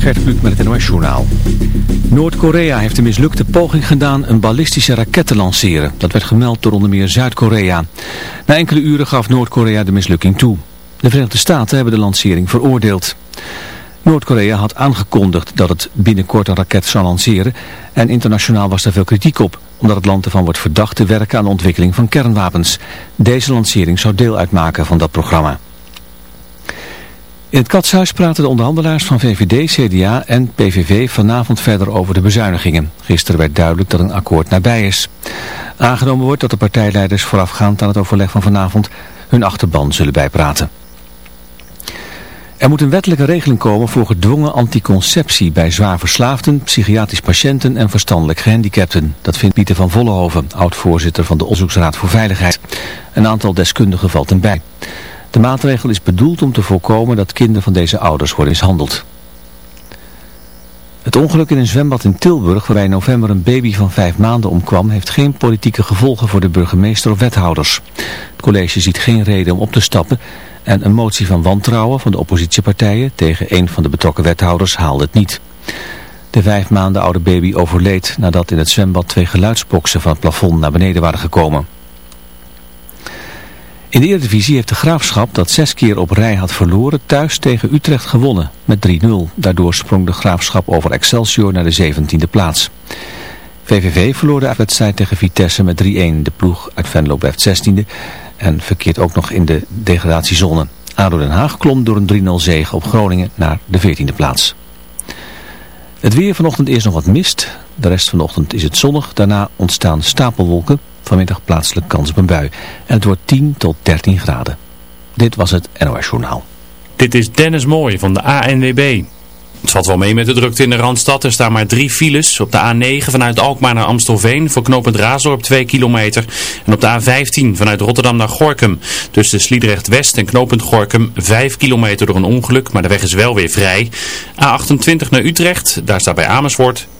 Gert Kluk met het NOS Journaal. Noord-Korea heeft een mislukte poging gedaan een ballistische raket te lanceren. Dat werd gemeld door onder meer Zuid-Korea. Na enkele uren gaf Noord-Korea de mislukking toe. De Verenigde Staten hebben de lancering veroordeeld. Noord-Korea had aangekondigd dat het binnenkort een raket zou lanceren en internationaal was daar veel kritiek op, omdat het land ervan wordt verdacht te werken aan de ontwikkeling van kernwapens. Deze lancering zou deel uitmaken van dat programma. In het Katshuis praten de onderhandelaars van VVD, CDA en PVV vanavond verder over de bezuinigingen. Gisteren werd duidelijk dat een akkoord nabij is. Aangenomen wordt dat de partijleiders voorafgaand aan het overleg van vanavond hun achterban zullen bijpraten. Er moet een wettelijke regeling komen voor gedwongen anticonceptie bij zwaar verslaafden, psychiatrisch patiënten en verstandelijk gehandicapten. Dat vindt Pieter van Vollenhoven, oud-voorzitter van de Onderzoeksraad voor Veiligheid. Een aantal deskundigen valt hem bij. De maatregel is bedoeld om te voorkomen dat kinderen van deze ouders worden mishandeld. Het ongeluk in een zwembad in Tilburg waarbij in november een baby van vijf maanden omkwam heeft geen politieke gevolgen voor de burgemeester of wethouders. Het college ziet geen reden om op te stappen en een motie van wantrouwen van de oppositiepartijen tegen een van de betrokken wethouders haalde het niet. De vijf maanden oude baby overleed nadat in het zwembad twee geluidsboksen van het plafond naar beneden waren gekomen. In de Eredivisie heeft de Graafschap, dat zes keer op rij had verloren, thuis tegen Utrecht gewonnen met 3-0. Daardoor sprong de Graafschap over Excelsior naar de 17e plaats. VVV verloor de wedstrijd tegen Vitesse met 3-1. De ploeg uit Venlo blijft 16e en verkeert ook nog in de degradatiezone. ADO Den Haag klom door een 3-0 zege op Groningen naar de 14e plaats. Het weer vanochtend eerst nog wat mist. De rest van de ochtend is het zonnig. Daarna ontstaan stapelwolken. Vanmiddag plaatselijk kans op een bui. En het wordt 10 tot 13 graden. Dit was het NOS Journaal. Dit is Dennis Mooij van de ANWB. Het valt wel mee met de drukte in de Randstad. Er staan maar drie files. Op de A9 vanuit Alkmaar naar Amstelveen voor knooppunt Raasdorp 2 kilometer. En op de A15 vanuit Rotterdam naar Gorkum. Tussen Sliedrecht West en knooppunt Gorkum 5 kilometer door een ongeluk. Maar de weg is wel weer vrij. A28 naar Utrecht. Daar staat bij Amersfoort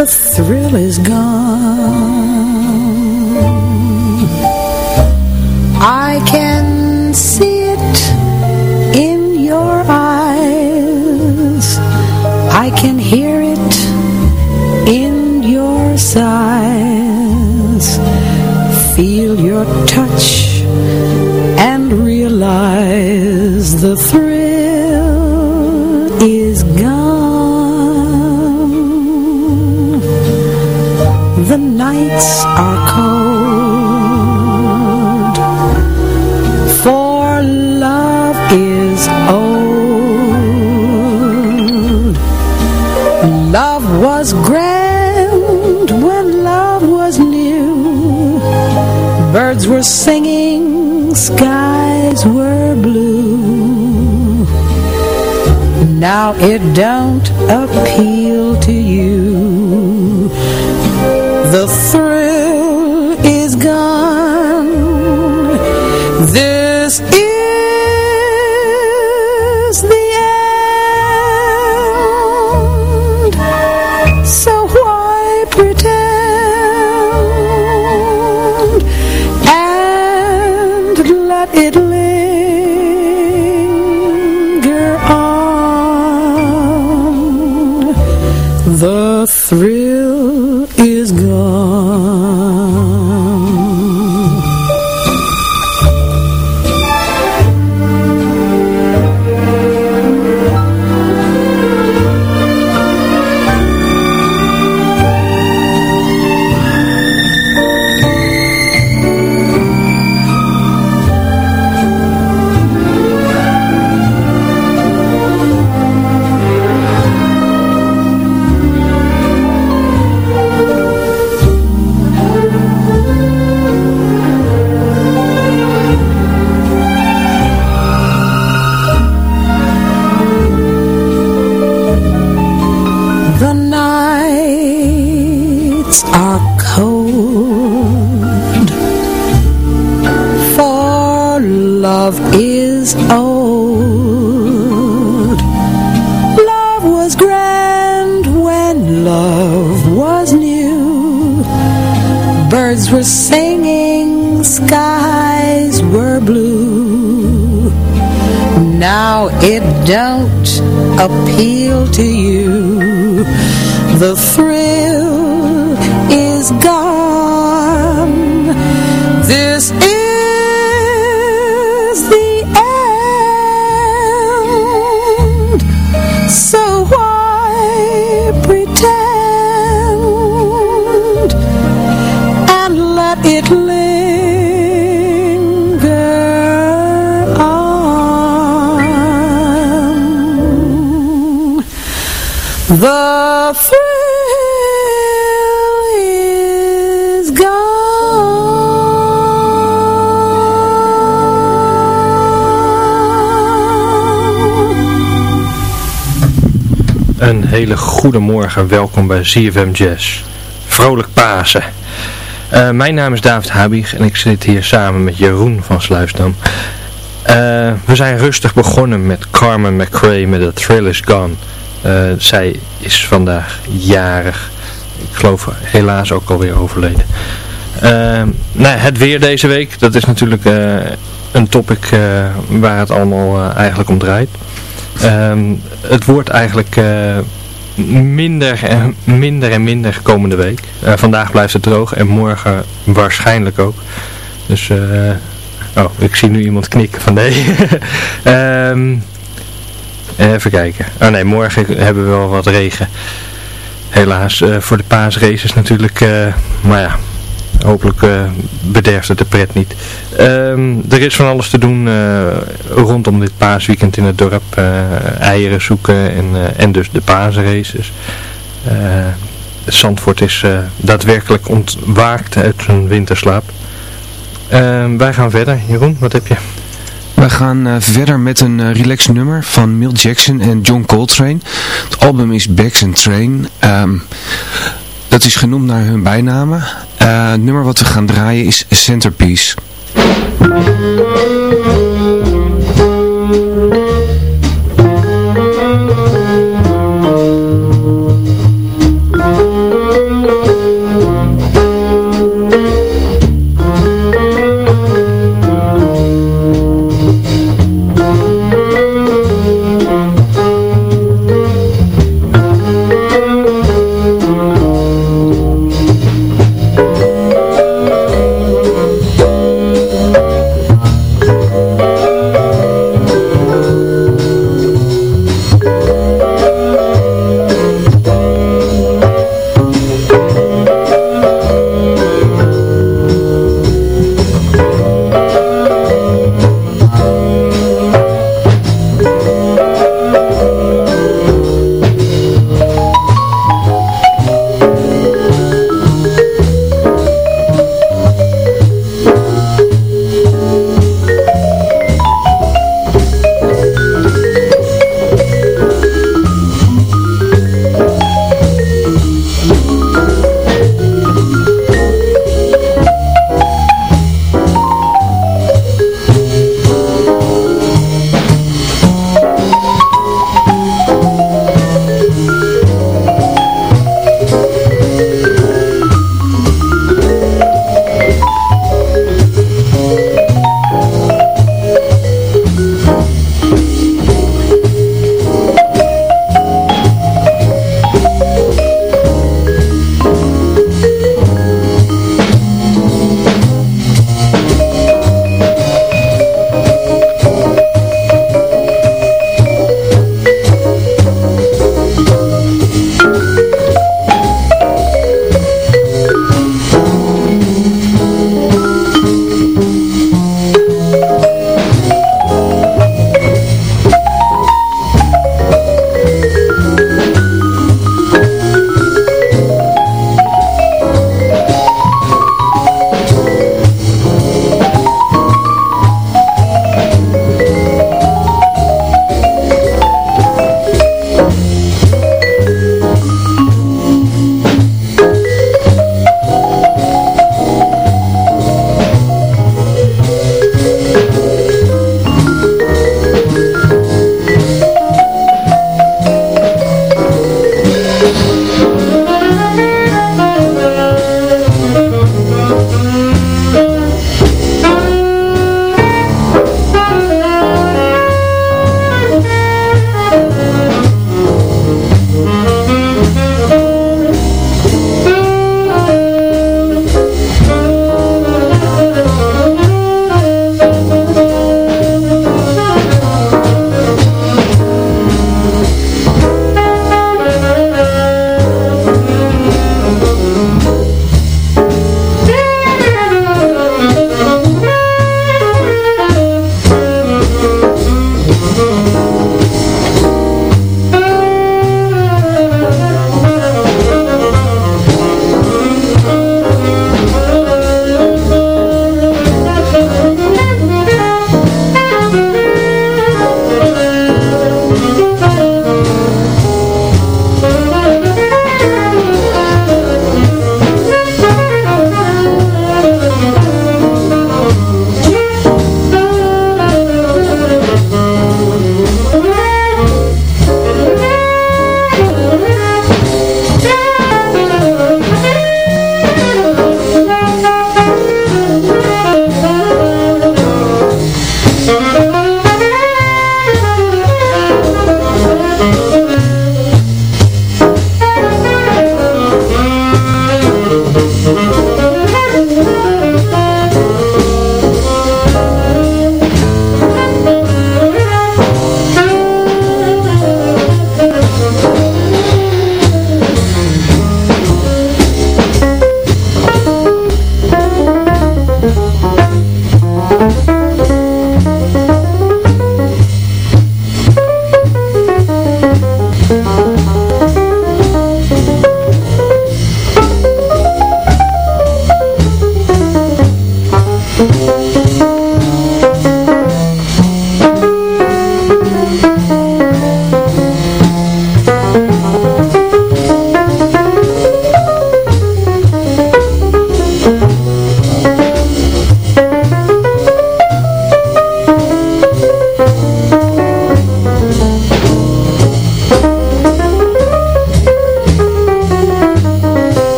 The thrill is gone. I can see it in your eyes. I can hear it in your sighs. Feel your touch and realize the thrill nights are cold. For love is old. Love was grand when love was new. Birds were singing, skies were blue. Now it don't appeal to you. The pretend And let it linger on. The thrill The thrill is gone Een hele goede morgen, welkom bij ZFM Jazz. Vrolijk Pasen. Eh, mijn naam is David Habig en ik zit hier samen met Jeroen van Sluisdam. Eh, we zijn rustig begonnen met Carmen McRae met The Thrill Is Gone. Eh, zij is vandaag jarig. Ik geloof helaas ook alweer overleden. Eh, nou, het weer deze week, dat is natuurlijk eh, een topic eh, waar het allemaal eigenlijk om draait. Ehm, het wordt eigenlijk minder, en, minder en minder komende week. Vandaag blijft het droog en morgen waarschijnlijk ook. Dus, oh, ik zie nu iemand knikken van nee. Ehm, even kijken. Oh nee, morgen hebben we wel wat regen. Helaas, eh, voor de paasraces natuurlijk. eh, maar ja, hopelijk eh, bederft het de pret niet. Ehm, er is van alles te doen eh, rondom dit paasweekend in het dorp. eh, eieren zoeken en, eh, en dus de paasraces. Eh, Zandvoort is eh, daadwerkelijk ontwaakt uit zijn winterslaap. Ehm, wij gaan verder. Jeroen, wat heb je? We gaan eh, verder met een uh, relax nummer van Milt Jackson en John Coltrane. Het album is Bags and Train. Ehm, dat is genoemd naar hun bijnamen. Eh, het nummer wat we gaan draaien is Centerpiece.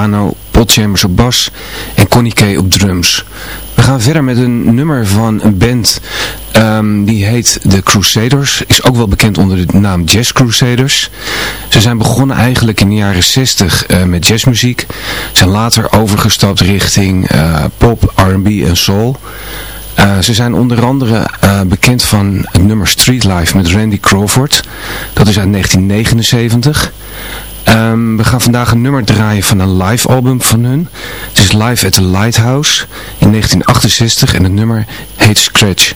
Piano, Chambers op bas en Connie Kay op drums. We gaan verder met een nummer van een band um, die heet The Crusaders. Is ook wel bekend onder de naam Jazz Crusaders. Ze zijn begonnen eigenlijk in de jaren 60 uh, met jazzmuziek. Zijn later overgestapt richting uh, pop, R&B en soul. Uh, ze zijn onder andere bekend van het nummer Street Life met Randy Crawford. Dat is uit 1979. Um, we gaan vandaag een nummer draaien van een live album van hun. Het is Live at the Lighthouse in 1968 en het nummer heet Scratch.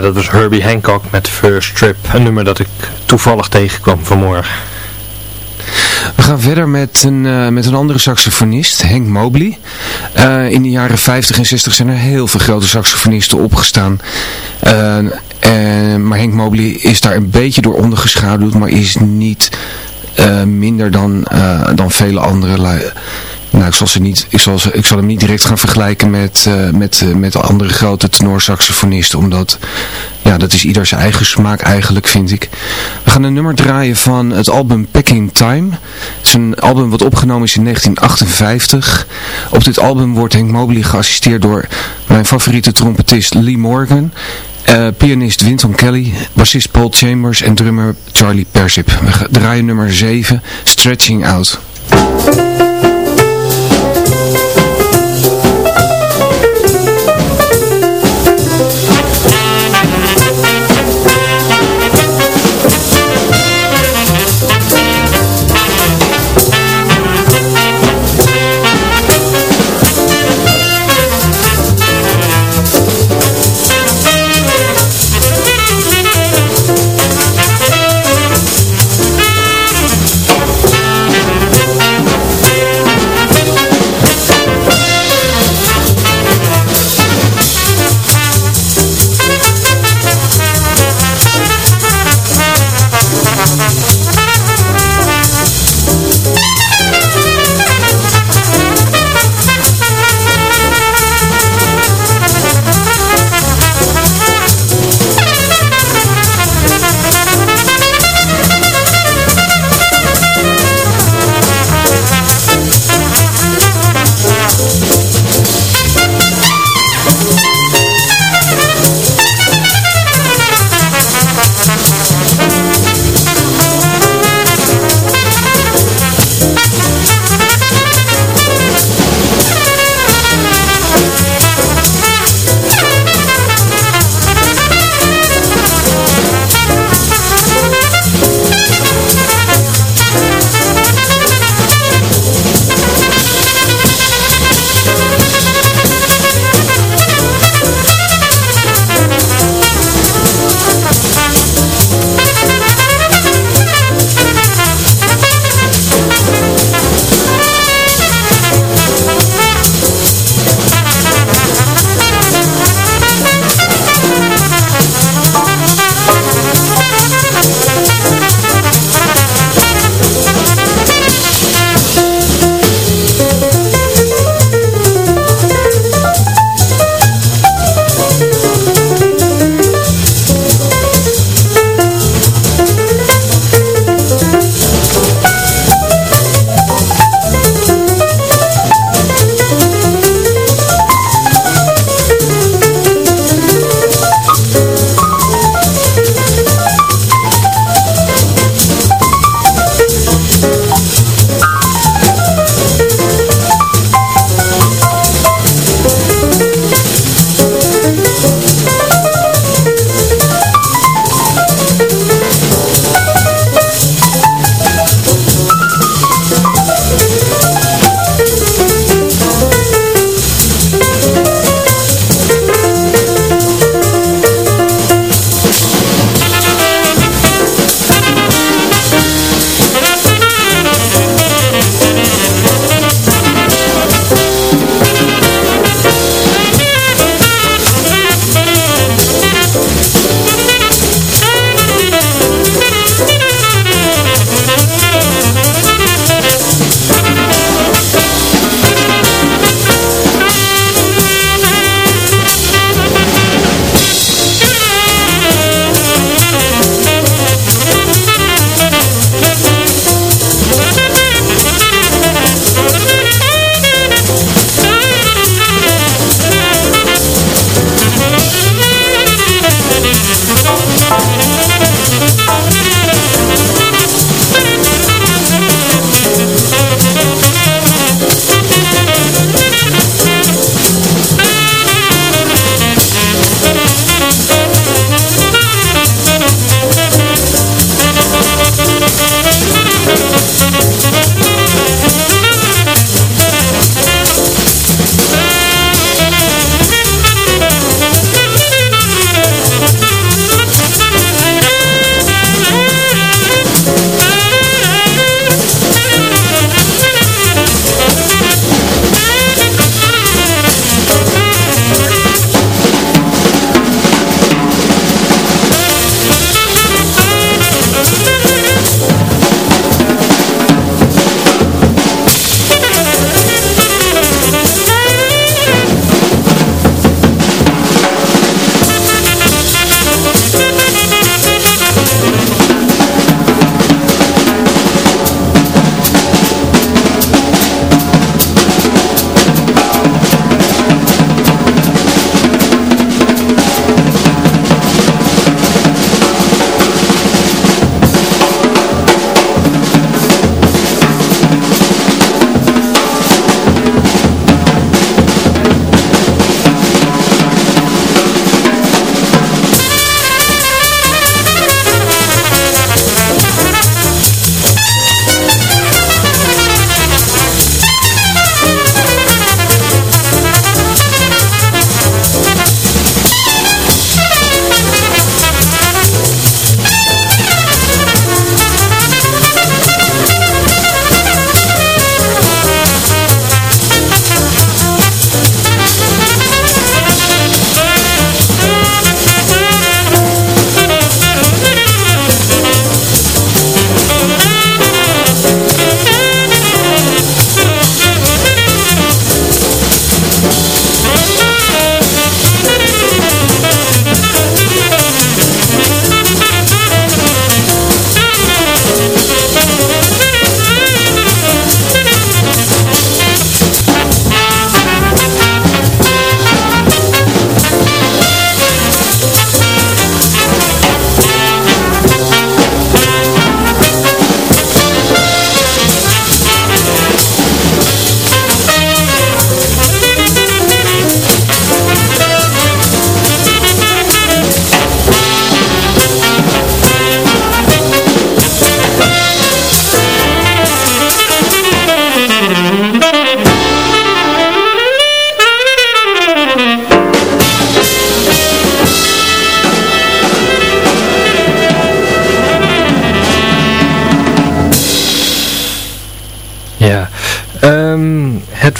Dat was Herbie Hancock met First Trip. Een nummer dat ik toevallig tegenkwam vanmorgen. We gaan verder met een, uh, met een andere saxofonist, Hank Mobley. Uh, in de jaren 50 en 60 zijn er heel veel grote saxofonisten opgestaan. Uh, maar Hank Mobley is daar een beetje door ondergeschaduwd, maar is niet minder dan, dan vele andere nou, ik zal, ze niet, ik, zal ik zal hem niet direct gaan vergelijken met, uh, met, uh, met andere grote tenorsaxofonisten. Omdat, ja, dat is ieder zijn eigen smaak eigenlijk, vind ik. We gaan een nummer draaien van het album Packing Time. Het is een album wat opgenomen is in 1958. Op dit album wordt Hank Mobley geassisteerd door mijn favoriete trompetist Lee Morgan. Uh, pianist Winton Kelly, bassist Paul Chambers en drummer Charlie Persip. We draaien nummer 7, Stretching Out.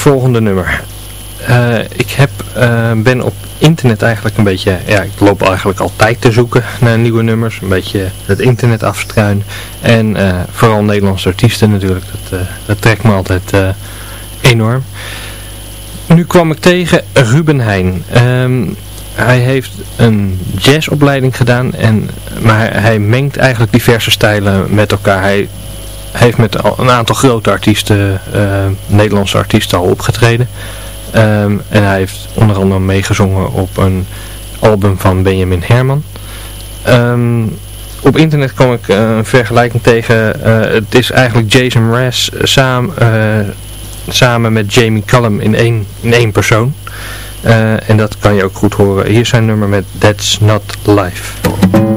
Volgende nummer. Eh, ik heb, eh, ben op internet eigenlijk een beetje, ja, ik loop eigenlijk altijd te zoeken naar nieuwe nummers. Een beetje het internet afstruinen. En uh, vooral Nederlandse artiesten natuurlijk, dat, dat trekt me altijd enorm. Nu kwam ik tegen Ruben Heijn. Ehm, hij heeft een jazzopleiding gedaan, en, maar hij mengt eigenlijk diverse stijlen met elkaar. Hij heeft met een aantal grote artiesten, Nederlandse artiesten al opgetreden. Ehm, en hij heeft onder andere meegezongen op een album van Benjamin Herman. Ehm, op internet kom ik uh, een vergelijking tegen. Uh, het is eigenlijk Jason Mraz samen, samen met Jamie Cullum in één, in één persoon. en dat kan je ook goed horen. Hier zijn nummer met That's Not Life.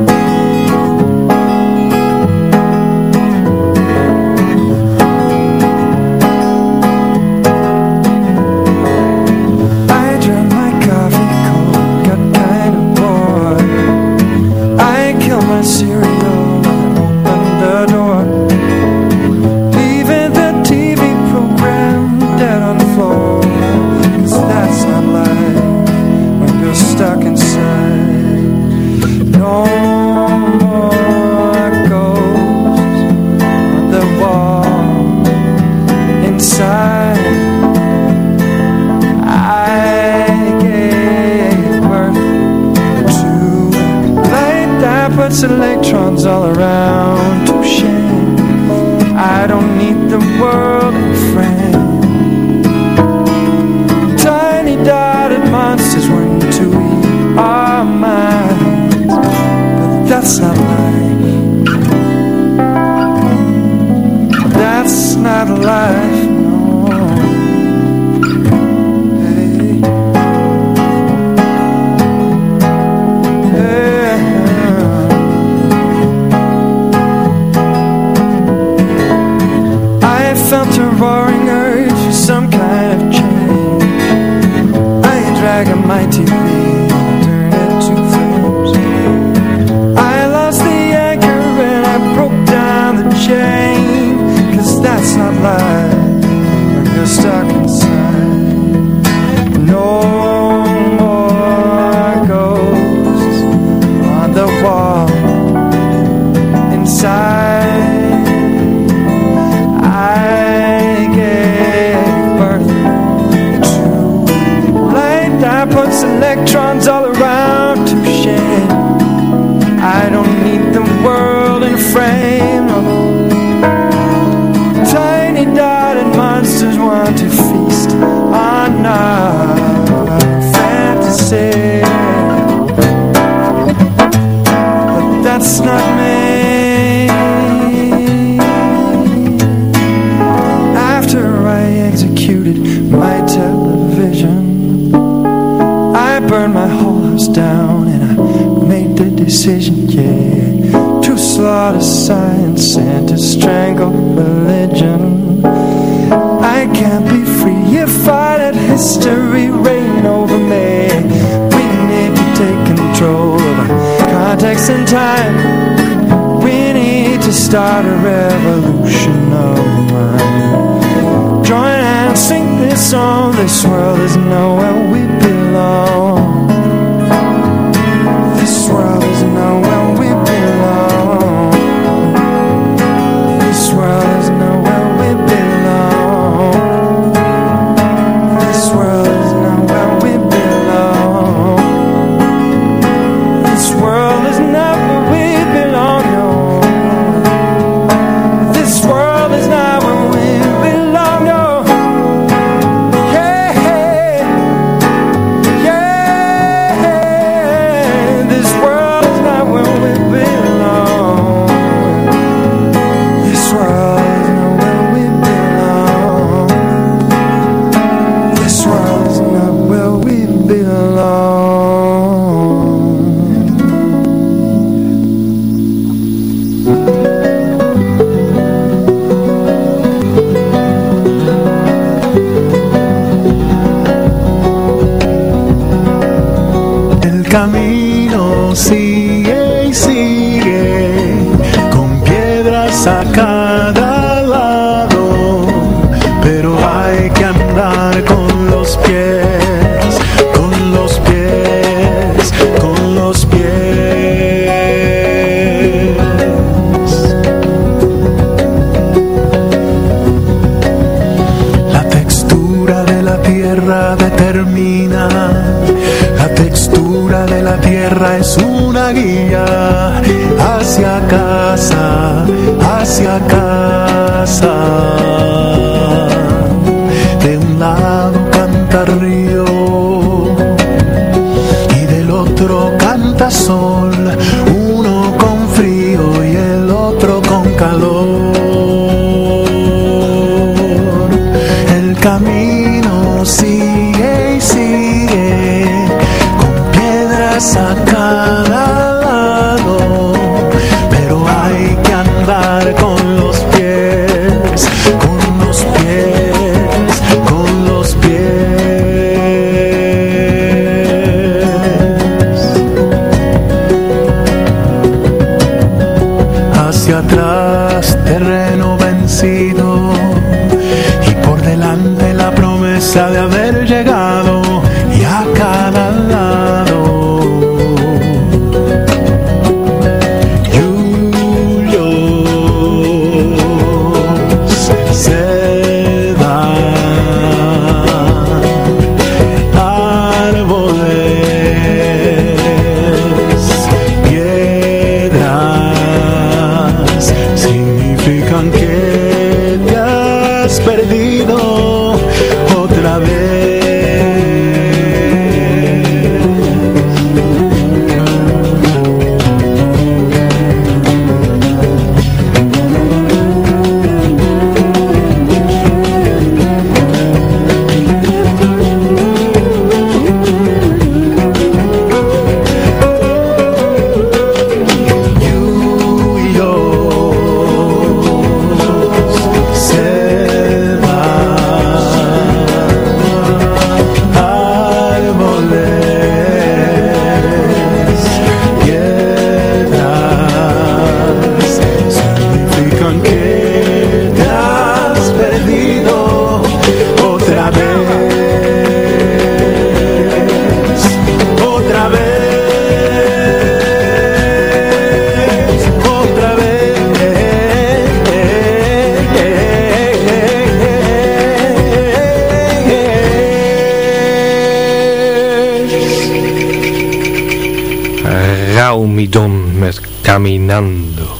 Caminando.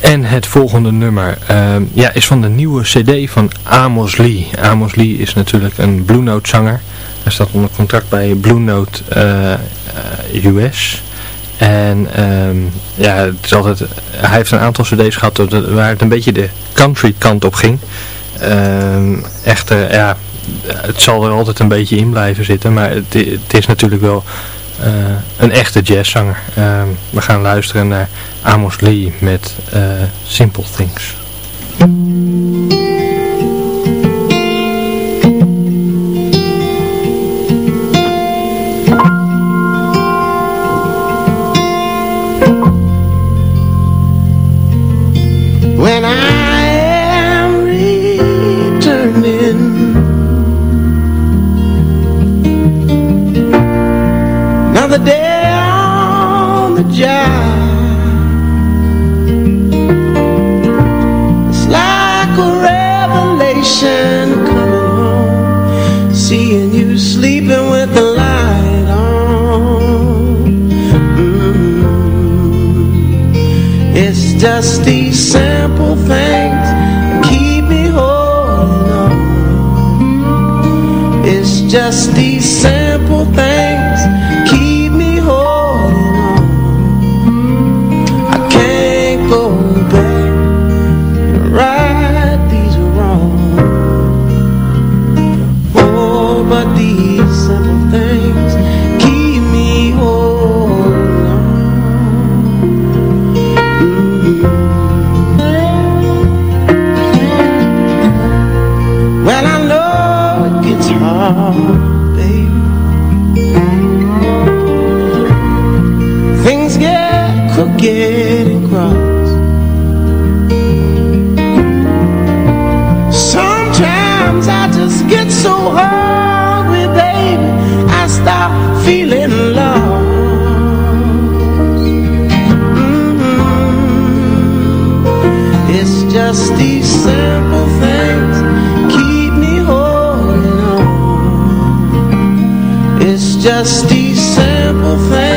En het volgende nummer ehm, ja, is van de nieuwe cd van Amos Lee. Amos Lee is natuurlijk een Blue Note zanger. Hij staat onder contract bij Blue Note eh, eh, US. En ehm, ja, het is altijd, hij heeft een aantal cd's gehad waar het een beetje de country kant op ging. Ehm echter, ja, het zal er altijd een beetje in blijven zitten. Maar het, het is natuurlijk wel een echte jazzzanger. Ehm, we gaan luisteren naar Amos Lee met eh, Simple Things. Just these simple things keep me holding on. It's just hungry, baby. I stop feeling lost. Mhm. It's just these simple things keep me holding on. It's just these simple things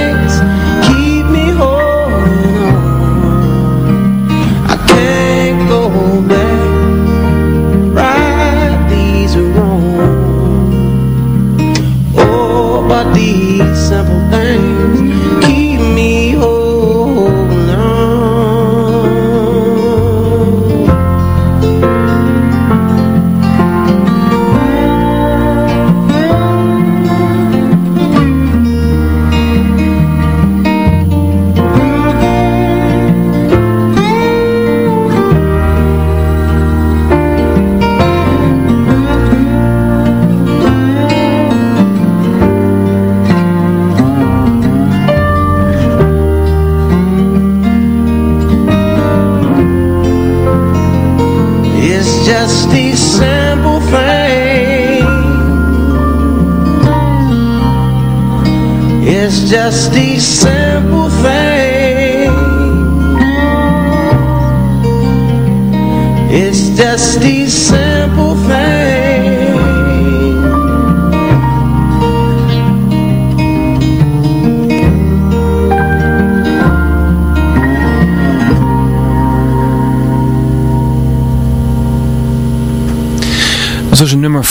dusty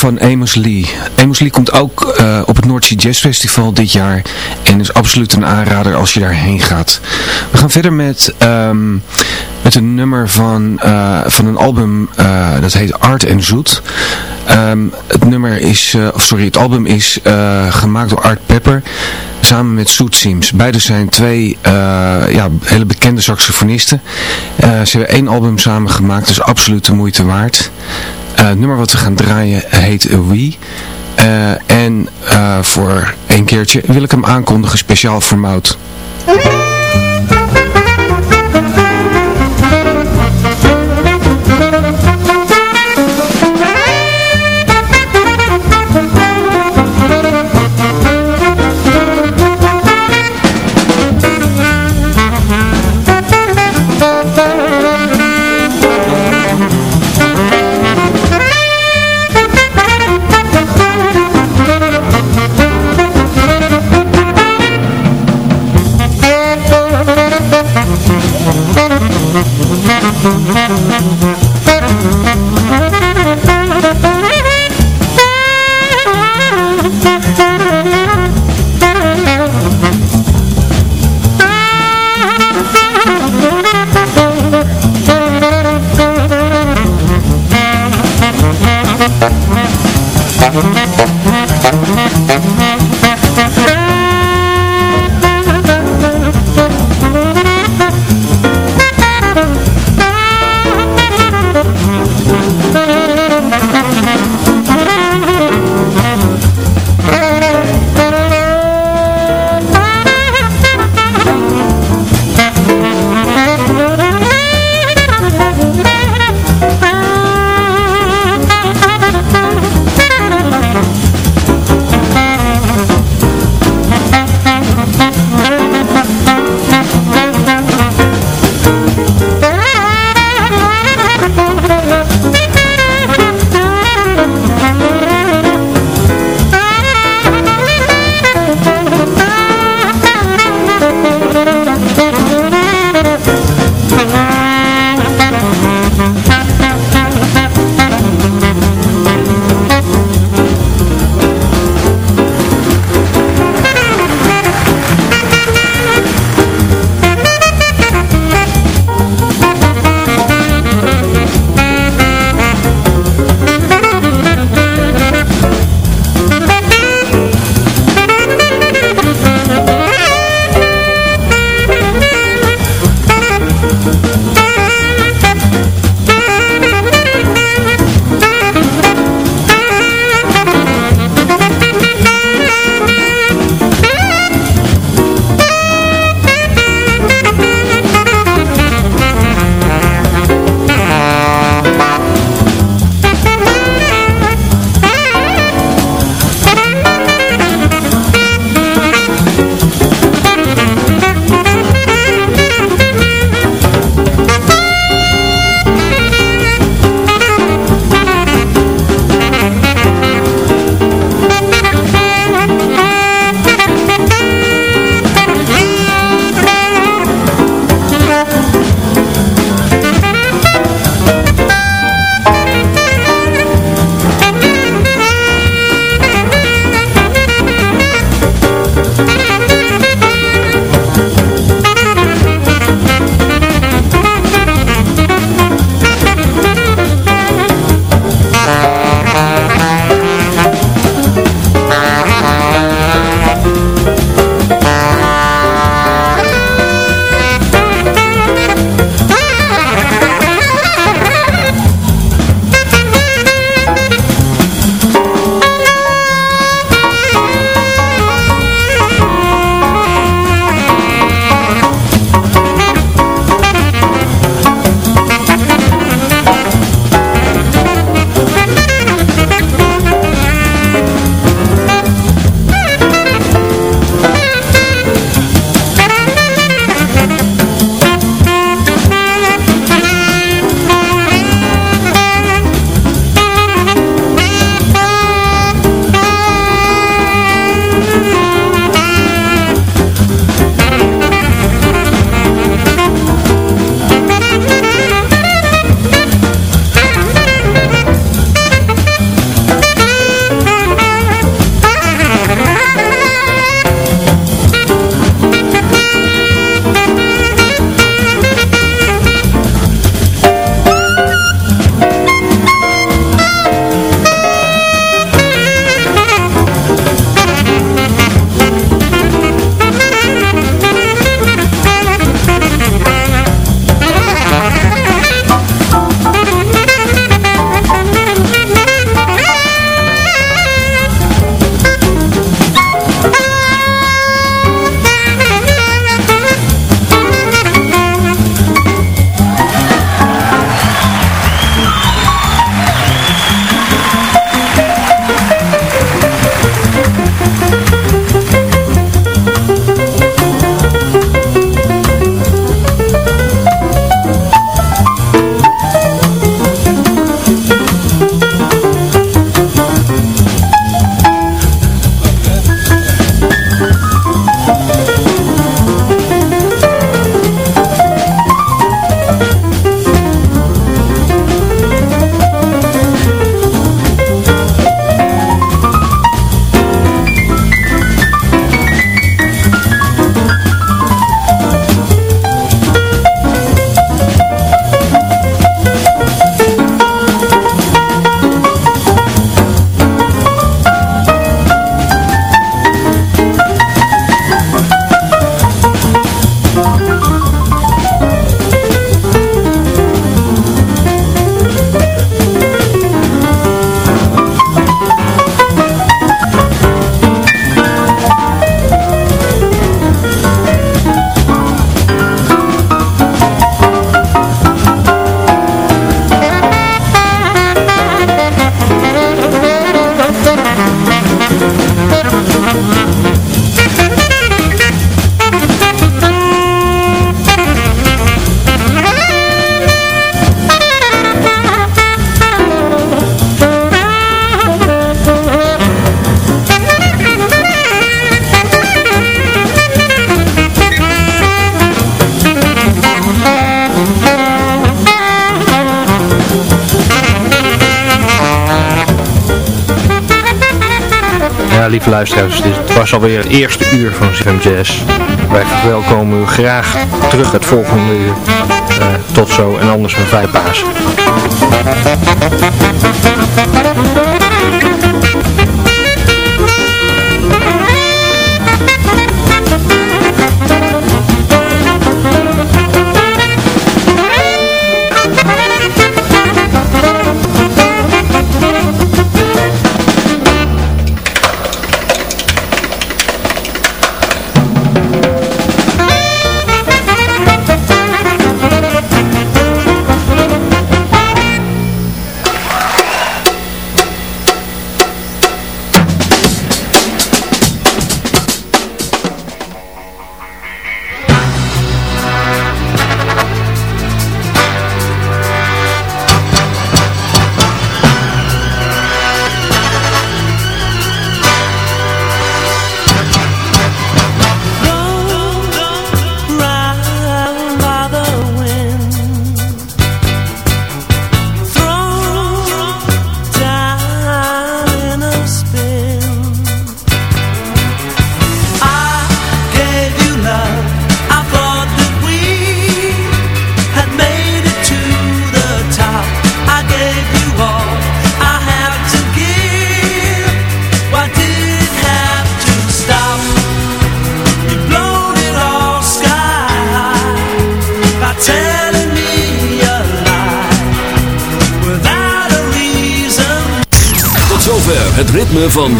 van Amos Lee. Amos Lee komt ook uh, op het Noordzee Jazz Festival dit jaar. En is absoluut een aanrader als je daarheen gaat. We gaan verder met, um, met een nummer van, uh, van een album uh, dat heet Art en Zoet. Um, het nummer is, of sorry, het album is gemaakt door Art Pepper samen met Soet Sims. Beide zijn twee uh, ja, hele bekende saxofonisten. Ze hebben één album samen gemaakt, dus absoluut de moeite waard. Het nummer wat we gaan draaien heet We. en voor een keertje wil ik hem aankondigen speciaal voor Mout. Thank luisteraars, dit was alweer het eerste uur van ZFM Jazz. Wij verwelkomen u graag terug het volgende uur. Uh, tot zo en anders een vijf paas.